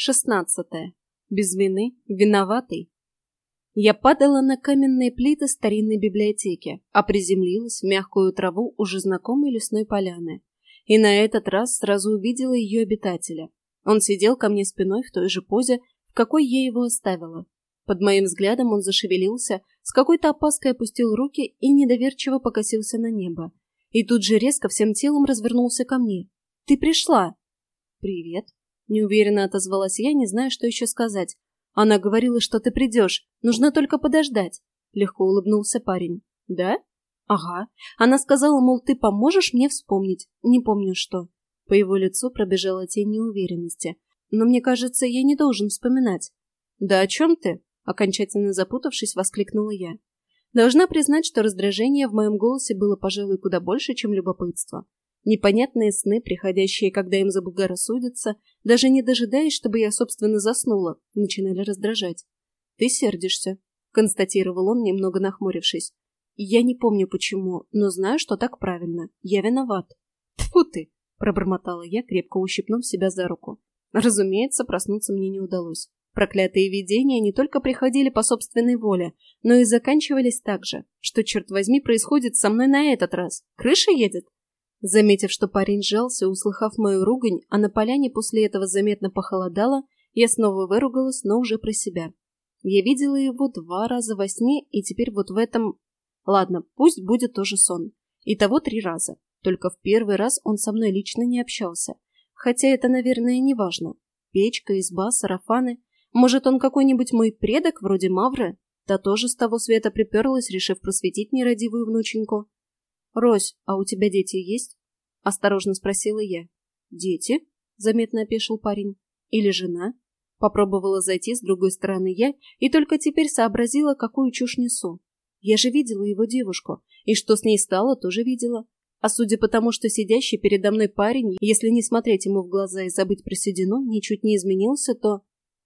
Глава 16. Без вины виноватый. Я падала на каменные плиты старинной библиотеки, а приземлилась в мягкую траву уже знакомой лесной поляны. И на этот раз сразу увидела ее обитателя. Он сидел ко мне спиной в той же позе, в какой я его оставила. Под моим взглядом он зашевелился, с какой-то опаской опустил руки и недоверчиво покосился на небо. И тут же резко всем телом развернулся ко мне. «Ты пришла!» «Привет!» Неуверенно отозвалась я, не зная, что еще сказать. Она говорила, что ты придешь. Нужно только подождать. Легко улыбнулся парень. Да? Ага. Она сказала, мол, ты поможешь мне вспомнить. Не помню что. По его лицу пробежала тень неуверенности. Но мне кажется, я не должен вспоминать. Да о чем ты? Окончательно запутавшись, воскликнула я. Должна признать, что раздражение в моем голосе было, пожалуй, куда больше, чем любопытство. Непонятные сны, приходящие, когда им заблагорассудится, даже не дожидаясь, чтобы я, собственно, заснула, начинали раздражать. «Ты сердишься», — констатировал он, немного нахмурившись. «Я не помню почему, но знаю, что так правильно. Я виноват». «Тьфу ты!» — пробормотала я, крепко ущипнув себя за руку. Разумеется, проснуться мне не удалось. Проклятые видения не только приходили по собственной воле, но и заканчивались так же. Что, черт возьми, происходит со мной на этот раз? Крыша едет? Заметив, что парень сжался, услыхав мою ругань, а на поляне после этого заметно похолодало, я снова выругалась, но уже про себя. Я видела его два раза во сне, и теперь вот в этом... Ладно, пусть будет тоже сон. Итого три раза. Только в первый раз он со мной лично не общался. Хотя это, наверное, не важно. Печка, изба, сарафаны. Может, он какой-нибудь мой предок, вроде Мавры? Та тоже с того света приперлась, решив просветить нерадивую внученьку. «Рось, а у тебя дети есть?» — осторожно спросила я. «Дети?» — заметно опешил парень. «Или жена?» Попробовала зайти с другой стороны я и только теперь сообразила, какую чушь несу. Я же видела его девушку, и что с ней стало, тоже видела. А судя по тому, что сидящий передо мной парень, если не смотреть ему в глаза и забыть про седину, ничуть не изменился, то...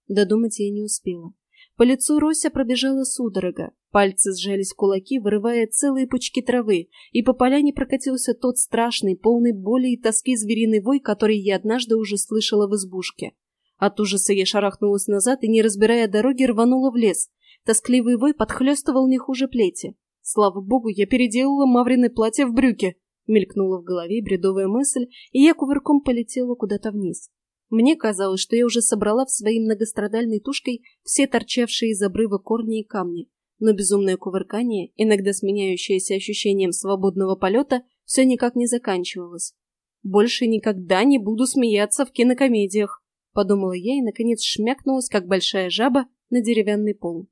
Додумать я не успела. По лицу Рося пробежала судорога, пальцы сжались в кулаки, вырывая целые пучки травы, и по поляне прокатился тот страшный, полный боли и тоски звериный вой, который я однажды уже слышала в избушке. От ужаса я шарахнулась назад и, не разбирая дороги, рванула в лес. Тоскливый вой подхлестывал не хуже плети. Слава богу, я переделала маврины платье в брюки. Мелькнула в голове бредовая мысль, и я кувырком полетела куда-то вниз. Мне казалось, что я уже собрала в своей многострадальной тушкой все торчавшие из обрыва корни и камни, но безумное кувыркание, иногда сменяющееся ощущением свободного полета, все никак не заканчивалось. «Больше никогда не буду смеяться в кинокомедиях», — подумала я и, наконец, шмякнулась, как большая жаба, на деревянный пол.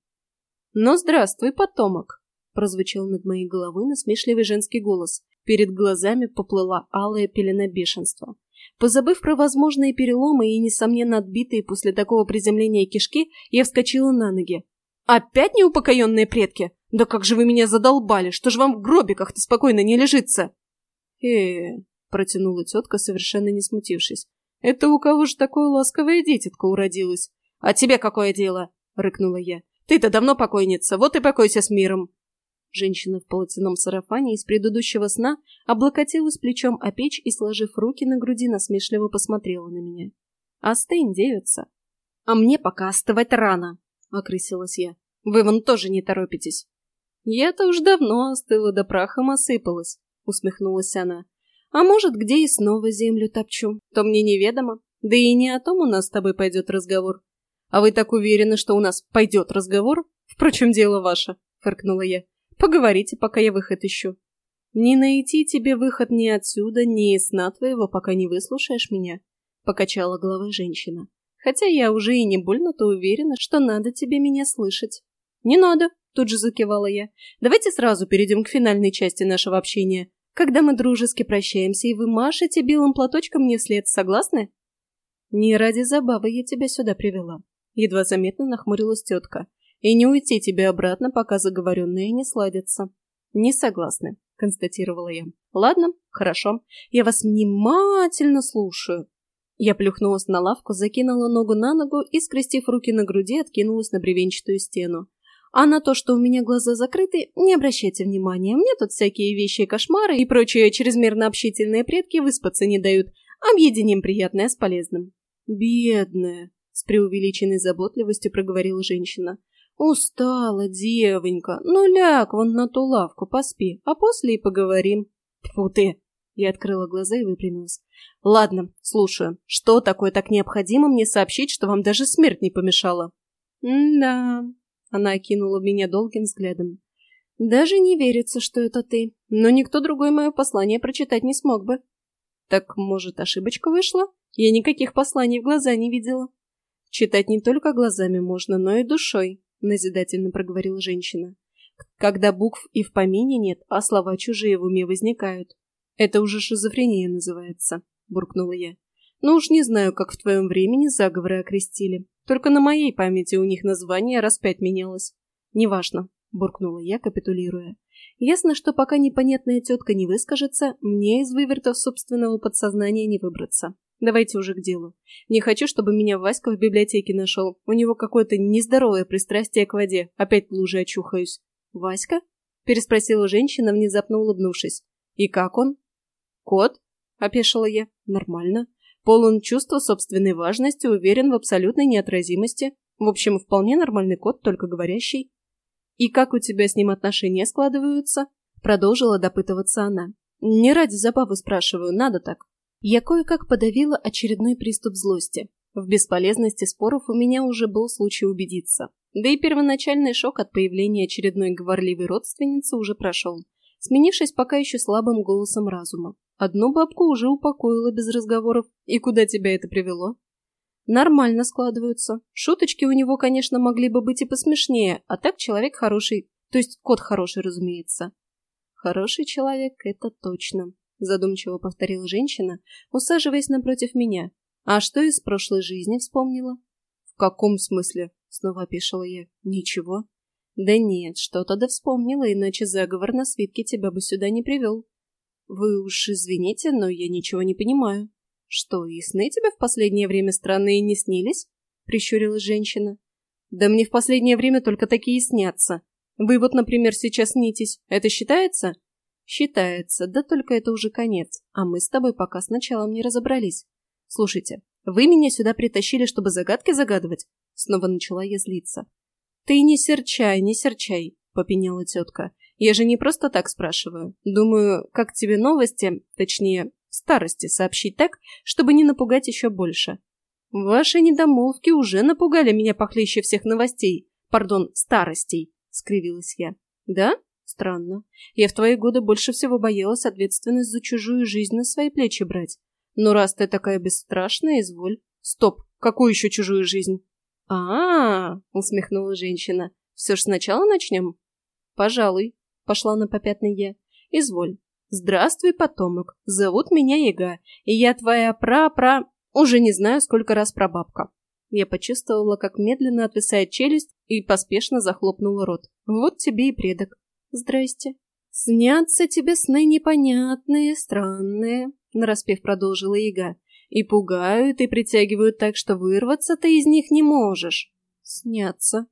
«Но здравствуй, потомок!» — прозвучал над моей головой насмешливый женский голос. Перед глазами поплыла алая пелена бешенства. Позабыв про возможные переломы и, несомненно, отбитые после такого приземления кишки, я вскочила на ноги. «Опять неупокоенные предки? Да как же вы меня задолбали! Что ж вам в гробиках-то спокойно не лежится?» э протянула тетка, совершенно не смутившись. «Это у кого же такое ласковое дитятко уродилось?» «А тебе какое дело?» — рыкнула я. «Ты-то давно покойница, вот и покойся с миром!» Женщина в полотяном сарафане из предыдущего сна облокотилась плечом о печь и, сложив руки на груди, насмешливо посмотрела на меня. «Остынь, девица!» «А мне пока остывать рано!» — окрысилась я. «Вы вон тоже не торопитесь!» «Я-то уж давно остыла да прахом осыпалась», — усмехнулась она. «А может, где и снова землю топчу, то мне неведомо. Да и не о том у нас с тобой пойдет разговор. А вы так уверены, что у нас пойдет разговор? Впрочем, дело ваше», — фыркнула я. Поговорите, пока я выход ищу. Не найти тебе выход ни отсюда, ни из сна твоего, пока не выслушаешь меня, — покачала головой женщина. Хотя я уже и не больно-то уверена, что надо тебе меня слышать. Не надо, — тут же закивала я. Давайте сразу перейдем к финальной части нашего общения, когда мы дружески прощаемся, и вы машете белым платочком мне вслед, согласны? Не ради забавы я тебя сюда привела. Едва заметно нахмурилась тетка и не уйти тебе обратно, пока заговоренные не сладятся. Не согласны, констатировала я. Ладно, хорошо, я вас внимательно слушаю. Я плюхнулась на лавку, закинула ногу на ногу и, скрестив руки на груди, откинулась на бревенчатую стену. А на то, что у меня глаза закрыты, не обращайте внимания. Мне тут всякие вещи, кошмары и прочие чрезмерно общительные предки выспаться не дают. Объединим приятное с полезным. Бедная, с преувеличенной заботливостью проговорила женщина. Устала, девонька. Ну, ляг вон на ту лавку, поспи, а после и поговорим. Фу ты! Я открыла глаза и выпрямилась. Ладно, слушаю. Что такое так необходимо мне сообщить, что вам даже смерть не помешала? да Она окинула меня долгим взглядом. Даже не верится, что это ты. Но никто другой мое послание прочитать не смог бы. Так, может, ошибочка вышла? Я никаких посланий в глаза не видела. Читать не только глазами можно, но и душой, назидательно проговорила женщина. Когда букв и в помине нет, а слова чужие в уме возникают. Это уже шизофрения называется, буркнула я. Ну уж не знаю, как в твоем времени заговоры окрестили. Только на моей памяти у них название раз пять менялось. Неважно, буркнула я, капитулируя. Ясно, что пока непонятная тетка не выскажется, мне из вывертов собственного подсознания не выбраться. Давайте уже к делу. Не хочу, чтобы меня Васька в библиотеке нашел. У него какое-то нездоровое пристрастие к воде. Опять в луже очухаюсь. «Васька?» – переспросила женщина, внезапно улыбнувшись. «И как он?» «Кот?» – опешила я. «Нормально. Полон чувства собственной важности, уверен в абсолютной неотразимости. В общем, вполне нормальный кот, только говорящий. «И как у тебя с ним отношения складываются?» Продолжила допытываться она. «Не ради забавы спрашиваю, надо так». Я кое-как подавила очередной приступ злости. В бесполезности споров у меня уже был случай убедиться. Да и первоначальный шок от появления очередной говорливой родственницы уже прошел, сменившись пока еще слабым голосом разума. Одну бабку уже упокоила без разговоров. И куда тебя это привело? Нормально складываются. Шуточки у него, конечно, могли бы быть и посмешнее, а так человек хороший, то есть кот хороший, разумеется. Хороший человек, это точно, задумчиво повторила женщина, усаживаясь напротив меня. А что из прошлой жизни вспомнила? В каком смысле? Снова опешила я. Ничего. Да нет, что-то да вспомнила, иначе заговор на свитке тебя бы сюда не привел. Вы уж извините, но я ничего не понимаю. «Что, и сны тебе в последнее время странные не снились?» — прищурилась женщина. «Да мне в последнее время только такие снятся. Вы вот, например, сейчас снитесь. Это считается?» «Считается, да только это уже конец, а мы с тобой пока с началом не разобрались. Слушайте, вы меня сюда притащили, чтобы загадки загадывать?» Снова начала я злиться. «Ты не серчай, не серчай», — попеняла тетка. «Я же не просто так спрашиваю. Думаю, как тебе новости, точнее, старости сообщить так, чтобы не напугать еще больше. Ваши недомолвки уже напугали меня похлеще всех новостей. Пардон, старостей, скривилась я. Да? Странно. Я в твои годы больше всего боялась ответственность за чужую жизнь на свои плечи брать. Но раз ты такая бесстрашная, изволь. Стоп, какую еще чужую жизнь? А, -а, -а усмехнула женщина. Все ж сначала начнем? Пожалуй, пошла на попятный я. Изволь. «Здравствуй, потомок. Зовут меня Яга, и я твоя пра-пра... Уже не знаю, сколько раз прабабка». Я почувствовала, как медленно отвисает челюсть, и поспешно захлопнула рот. «Вот тебе и предок». «Здрасте». «Снятся тебе сны непонятные, странные», — нараспев продолжила Яга. «И пугают, и притягивают так, что вырваться ты из них не можешь». «Снятся».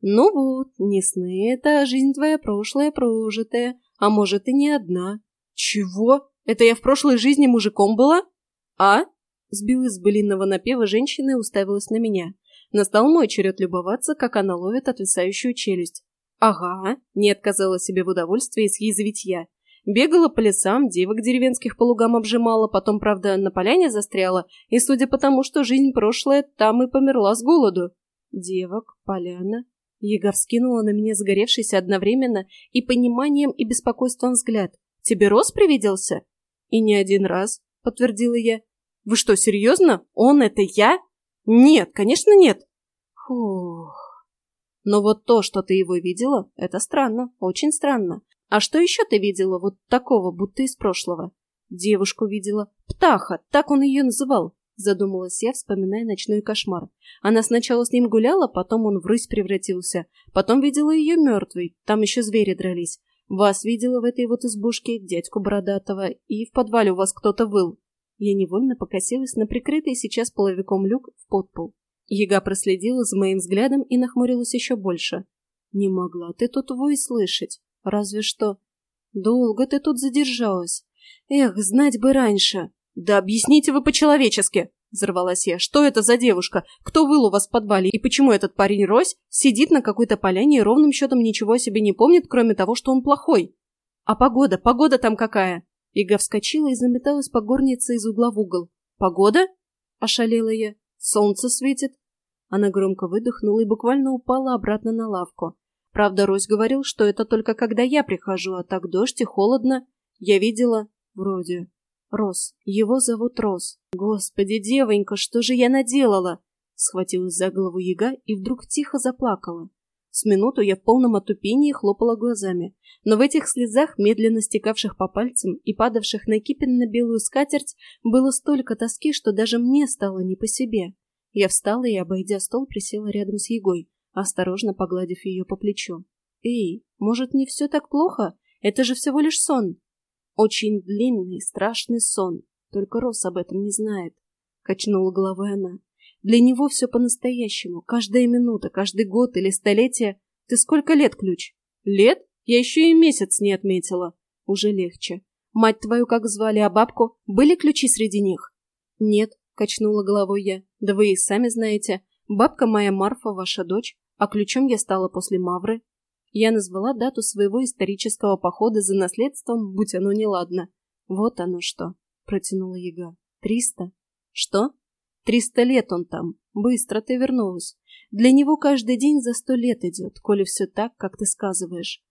«Ну вот, не сны это, а жизнь твоя прошлая прожитая, а может и не одна. «Чего? Это я в прошлой жизни мужиком была?» «А?» Сбилась с былинного напева женщина и уставилась на меня. Настал мой черед любоваться, как она ловит отвисающую челюсть. «Ага», — не отказала себе в удовольствии съязвить я. Бегала по лесам, девок деревенских по лугам обжимала, потом, правда, на поляне застряла, и, судя по тому, что жизнь прошлая, там и померла с голоду. Девок, поляна. Егор вскинула на меня загоревшийся одновременно и пониманием, и беспокойством взгляд. Тебе Рос привиделся?» «И не один раз», — подтвердила я. «Вы что, серьезно? Он — это я?» «Нет, конечно, нет». «Фух...» «Но вот то, что ты его видела, это странно, очень странно. А что еще ты видела вот такого, будто из прошлого?» «Девушку видела. Птаха, так он ее называл», — задумалась я, вспоминая ночной кошмар. Она сначала с ним гуляла, потом он в рысь превратился. Потом видела ее мертвой, там еще звери дрались. Вас видела в этой вот избушке, дядьку Бородатого, и в подвале у вас кто-то выл. Я невольно покосилась на прикрытый сейчас половиком люк в подпол. Яга проследила за моим взглядом и нахмурилась еще больше. «Не могла ты тут вой слышать. Разве что...» «Долго ты тут задержалась. Эх, знать бы раньше!» «Да объясните вы по-человечески!» — Взорвалась я. «Что это за девушка? Кто выл у вас в подвале? И почему этот парень Рось сидит на какой-то поляне и ровным счетом ничего о себе не помнит, кроме того, что он плохой? А погода? Погода там какая?» Ига вскочила и заметалась по горнице из угла в угол. «Погода?» – ошалела я. «Солнце светит». Она громко выдохнула и буквально упала обратно на лавку. Правда, Рось говорил, что это только когда я прихожу, а так дождь и холодно. Я видела... Вроде... Рос. Его зовут Рос. Господи, девонька, что же я наделала? Схватилась за голову яга и вдруг тихо заплакала. С минуту я в полном отупении хлопала глазами, но в этих слезах, медленно стекавших по пальцам и падавших на кипенно-белую скатерть, было столько тоски, что даже мне стало не по себе. Я встала и, обойдя стол, присела рядом с Егой, осторожно погладив ее по плечу. «Эй, может, не все так плохо? Это же всего лишь сон!» Очень длинный, страшный сон. Только Рос об этом не знает. Качнула головой она. Для него все по-настоящему. Каждая минута, каждый год или столетие. Ты сколько лет, Ключ? Лет? Я еще и месяц не отметила. Уже легче. Мать твою как звали, а бабку? Были ключи среди них? Нет, качнула головой я. Да вы и сами знаете. Бабка моя Марфа, ваша дочь, а ключом я стала после Мавры. Я назвала дату своего исторического похода за наследством, будь оно неладно. Вот оно что, протянула яга. Триста? Что? Триста лет он там. Быстро ты вернулась. Для него каждый день за сто лет идет, коли все так, как ты сказываешь.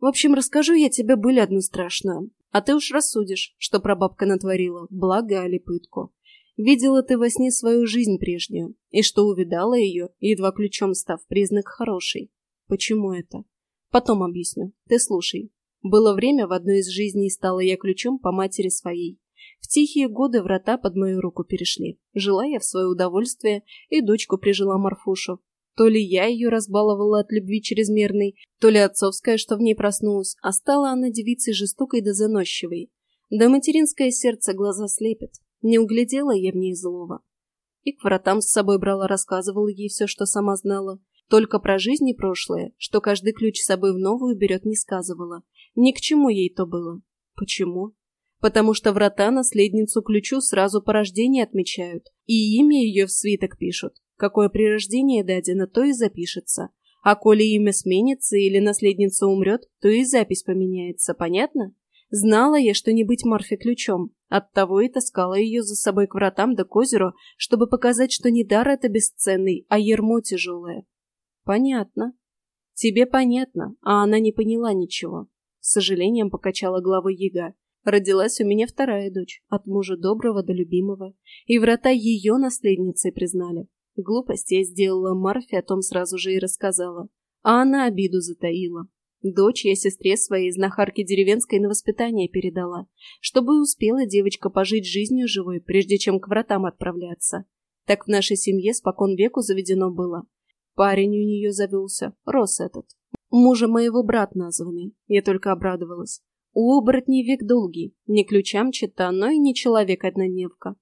В общем, расскажу я тебе быль одну страшную. А ты уж рассудишь, что прабабка натворила, благо али пытку. Видела ты во сне свою жизнь прежнюю, и что увидала ее, едва ключом став признак хороший. Почему это? Потом объясню. Ты слушай. Было время, в одной из жизней стала я ключом по матери своей. В тихие годы врата под мою руку перешли. Жила я в свое удовольствие, и дочку прижила Марфушу. То ли я ее разбаловала от любви чрезмерной, то ли отцовская, что в ней проснулась, а стала она девицей жестокой да заносчивой. Да материнское сердце глаза слепит. Не углядела я в ней злого. И к вратам с собой брала, рассказывала ей все, что сама знала. Только про жизнь и прошлое, что каждый ключ с собой в новую берет, не сказывала. Ни к чему ей то было. Почему? Потому что врата наследницу ключу сразу по рождении отмечают, и имя ее в свиток пишут. Какое при рождении дадено, то и запишется. А коли имя сменится или наследница умрет, то и запись поменяется, понятно? Знала я, что не быть Марфе ключом, оттого и таскала ее за собой к вратам да к озеру, чтобы показать, что не дар это бесценный, а ермо тяжелое. Понятно. Тебе понятно, а она не поняла ничего. С сожалением покачала головой Яга. Родилась у меня вторая дочь, от мужа доброго до любимого, и врата ее наследницей признали. Глупость я сделала Марфе, о том сразу же и рассказала. А она обиду затаила. Дочь я сестре своей знахарке деревенской на воспитание передала, чтобы успела девочка пожить жизнью живой, прежде чем к вратам отправляться. Так в нашей семье спокон веку заведено было. Парень у нее завелся, рос этот. Мужа моего брат названный. Я только обрадовалась. У оборотней век долгий. Не ключам чита, но и не человек-однодневка.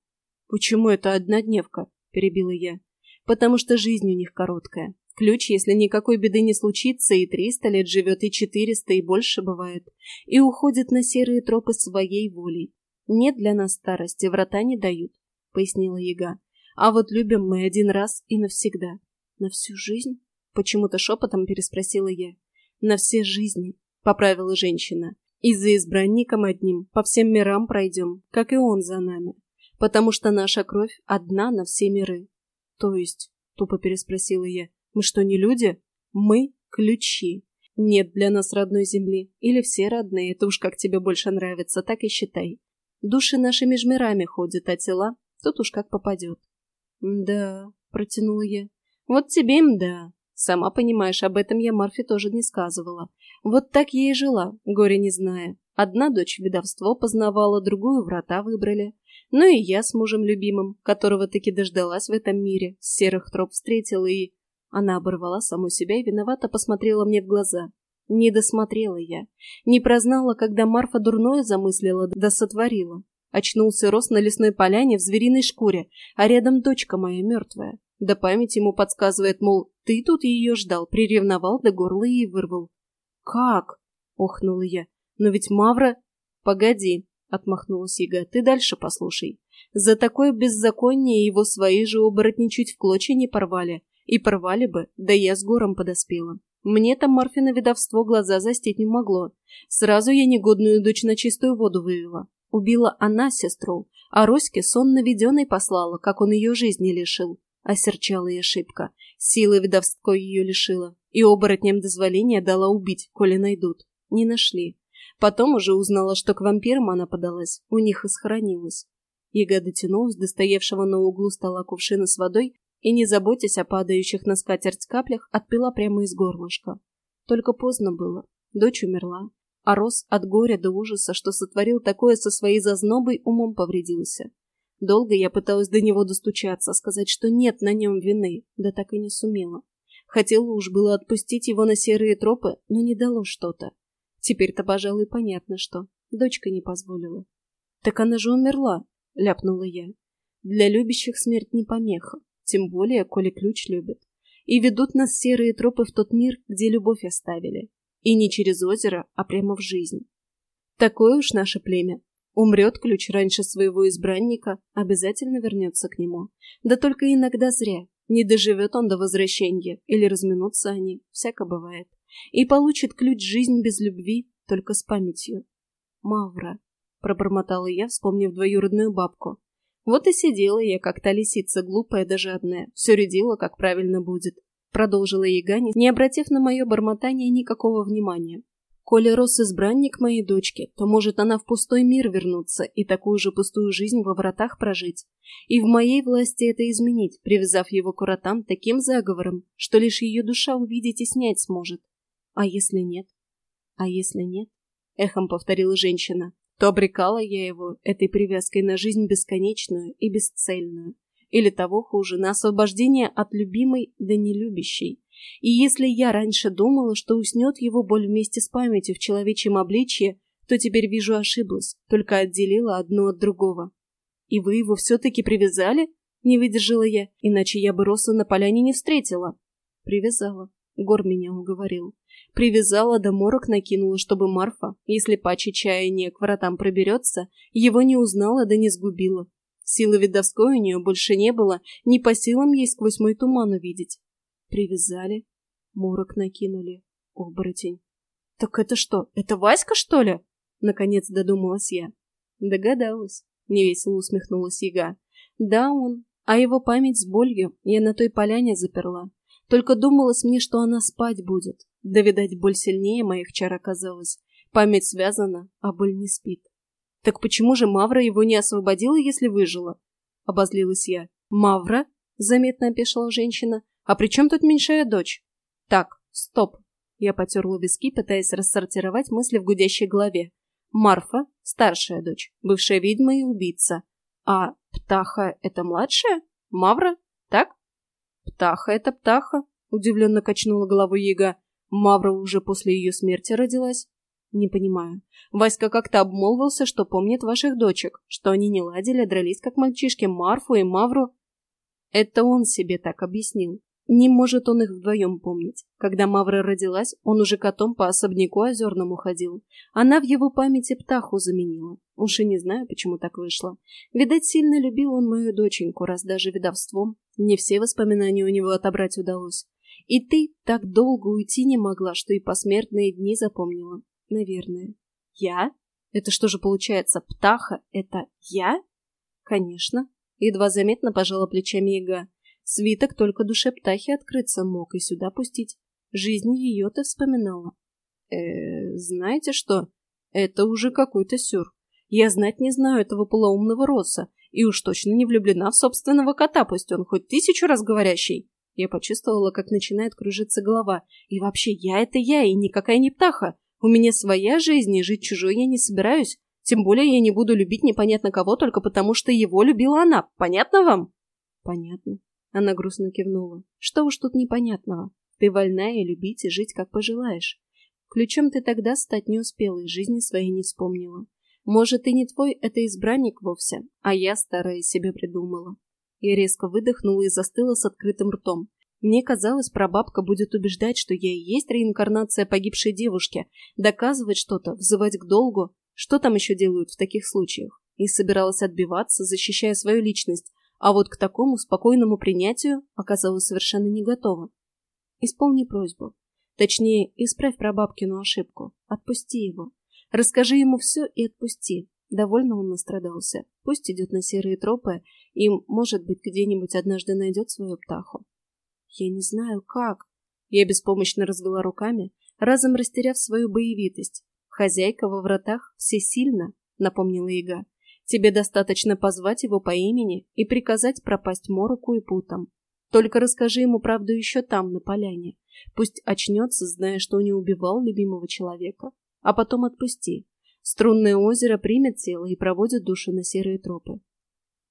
«Почему это однодневка?» – перебила я. «Потому что жизнь у них короткая. Ключ, если никакой беды не случится, и триста лет живет, и четыреста, и больше бывает. И уходит на серые тропы своей волей. Нет для нас старости, врата не дают», – пояснила яга. «А вот любим мы один раз и навсегда. «На всю жизнь?» — почему-то шепотом переспросила я. «На все жизни», — поправила женщина. «И за избранником одним по всем мирам пройдем, как и он за нами, потому что наша кровь одна на все миры». «То есть?» — тупо переспросила я. «Мы что, не люди?» «Мы — ключи. Нет для нас родной земли. Или все родные, это уж как тебе больше нравится, так и считай. Души наши меж мирами ходят, а тела тут уж как попадет». «Да», — протянула я. Вот тебе им да. Сама понимаешь, об этом я Марфе тоже не сказывала. Вот так я и жила, горе не зная. Одна дочь ведовство познавала, другую врата выбрали. Ну и я с мужем любимым, которого таки дождалась в этом мире, с серых троп встретила и... Она оборвала саму себя и виновато посмотрела мне в глаза. Не досмотрела я. Не прознала, когда Марфа дурное замыслила да сотворила. Очнулся рост на лесной поляне в звериной шкуре, а рядом дочка моя мертвая. Да память ему подсказывает, мол, ты тут ее ждал, приревновал до горла и вырвал. «Как?» — охнула я. «Но ведь Мавра...» «Погоди», — отмахнулась Ига. «Ты дальше послушай. За такое беззаконие его свои же оборотни чуть в клочья не порвали. И порвали бы, да я с гором подоспела. Мне там Марфина видовство глаза застить не могло. Сразу я негодную дочь на чистую воду вывела. Убила она сестру, а Роське сон наведенный послала, как он ее жизни лишил. Осерчала и ошибка. Силы видовской ее лишила. И оборотням дозволения дала убить, коли найдут. Не нашли. Потом уже узнала, что к вампирам она подалась, у них и схоронилась. Яга дотянулась до стоявшего на углу стола кувшина с водой и, не заботясь о падающих на скатерть каплях, отпила прямо из горлышка. Только поздно было. Дочь умерла, а Рос от горя до ужаса, что сотворил такое со своей зазнобой, умом повредился. Долго я пыталась до него достучаться, сказать, что нет на нем вины, да так и не сумела. Хотела уж было отпустить его на серые тропы, но не дало что-то. Теперь-то, пожалуй, понятно, что. Дочка не позволила. «Так она же умерла», — ляпнула я. «Для любящих смерть не помеха, тем более, коли ключ любят. И ведут нас серые тропы в тот мир, где любовь оставили. И не через озеро, а прямо в жизнь. Такое уж наше племя. Умрет ключ раньше своего избранника, обязательно вернется к нему. Да только иногда зря. Не доживет он до возвращения, или разминутся они, всяко бывает. И получит ключ жизнь без любви, только с памятью. Мавра, пробормотала я, вспомнив двоюродную бабку. Вот и сидела я, как та лисица, глупая да жадная, все рядила, как правильно будет. Продолжила Ягани, не обратив на мое бормотание никакого внимания. Коли рос избранник моей дочки, то может она в пустой мир вернуться и такую же пустую жизнь во вратах прожить. И в моей власти это изменить, привязав его к уротам таким заговором, что лишь ее душа увидеть и снять сможет. А если нет? А если нет? Эхом повторила женщина. То обрекала я его этой привязкой на жизнь бесконечную и бесцельную. Или того хуже, на освобождение от любимой да нелюбящей и если я раньше думала, что уснет его боль вместе с памятью в человечьем обличье, то теперь вижу ошиблась, только отделила одно от другого. «И вы его все-таки привязали?» — не выдержала я, иначе я бы Роса на поляне не встретила. «Привязала», — Гор меня уговорил. Привязала да морок накинула, чтобы Марфа, если паче чаяния к воротам проберется, его не узнала да не сгубила. Силы видовской у нее больше не было, не по силам ей сквозь мой туман увидеть. Привязали, морок накинули. Оборотень. Так это что, это Васька, что ли? Наконец додумалась я. Догадалась. Невесело усмехнулась яга. Да, он. А его память с болью я на той поляне заперла. Только думалось мне, что она спать будет. Да, видать, боль сильнее моих чар оказалась. Память связана, а боль не спит. Так почему же Мавра его не освободила, если выжила? Обозлилась я. Мавра? Заметно опешила женщина. А при чем тут меньшая дочь? Так, стоп. Я потерла виски, пытаясь рассортировать мысли в гудящей голове. Марфа – старшая дочь, бывшая ведьма и убийца. А Птаха – это младшая? Мавра? Так? Птаха – это Птаха, удивленно качнула головой Яга. Мавра уже после ее смерти родилась? Не понимаю. Васька как-то обмолвился, что помнит ваших дочек, что они не ладили, дрались как мальчишки, Марфу и Мавру. Это он себе так объяснил. Не может он их вдвоем помнить. Когда Мавра родилась, он уже котом по особняку озерному ходил. Она в его памяти птаху заменила. Уж и не знаю, почему так вышло. Видать, сильно любил он мою доченьку, раз даже видовством. Не все воспоминания у него отобрать удалось. И ты так долго уйти не могла, что и посмертные дни запомнила. Наверное. Я? Это что же получается, птаха — это я? Конечно. Едва заметно пожала плечами яга. Свиток только душе птахи открыться мог и сюда пустить. Жизнь ее ты вспоминала. э знаете что? Это уже какой-то сюр. Я знать не знаю этого полоумного роса, и уж точно не влюблена в собственного кота, пусть он хоть тысячу раз говорящий. Я почувствовала, как начинает кружиться голова. И вообще, я — это я, и никакая не птаха. У меня своя жизнь, и жить чужой я не собираюсь. Тем более я не буду любить непонятно кого, только потому что его любила она. Понятно вам? Понятно. Она грустно кивнула. Что уж тут непонятного? Ты вольна и любить, и жить, как пожелаешь. Ключом ты тогда стать не успела и жизни своей не вспомнила. Может, и не твой это избранник вовсе, а я старая себе придумала. Я резко выдохнула и застыла с открытым ртом. Мне казалось, прабабка будет убеждать, что я и есть реинкарнация погибшей девушки, доказывать что-то, взывать к долгу. Что там еще делают в таких случаях? И собиралась отбиваться, защищая свою личность, а вот к такому спокойному принятию оказалась совершенно не готова. Исполни просьбу. Точнее, исправь прабабкину ошибку. Отпусти его. Расскажи ему все и отпусти. Довольно он настрадался. Пусть идет на серые тропы и, может быть, где-нибудь однажды найдет свою птаху. Я не знаю, как. Я беспомощно развела руками, разом растеряв свою боевитость. Хозяйка во вратах всесильна, напомнила Ига. Тебе достаточно позвать его по имени и приказать пропасть мороку и путам. Только расскажи ему правду еще там, на поляне. Пусть очнется, зная, что не убивал любимого человека. А потом отпусти. Струнное озеро примет тело и проводит душу на серые тропы.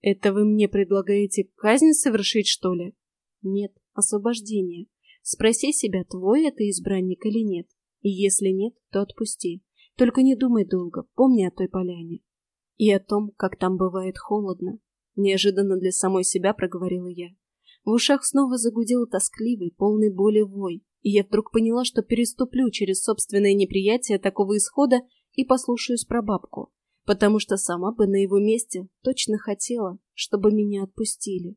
Это вы мне предлагаете казнь совершить, что ли? Нет, освобождение. Спроси себя, твой это избранник или нет. И если нет, то отпусти. Только не думай долго, помни о той поляне. И о том, как там бывает холодно. Неожиданно для самой себя проговорила я. В ушах снова загудел тоскливый, полный боли вой, и я вдруг поняла, что переступлю через собственное неприятие такого исхода и послушаюсь про бабку, потому что сама бы на его месте точно хотела, чтобы меня отпустили.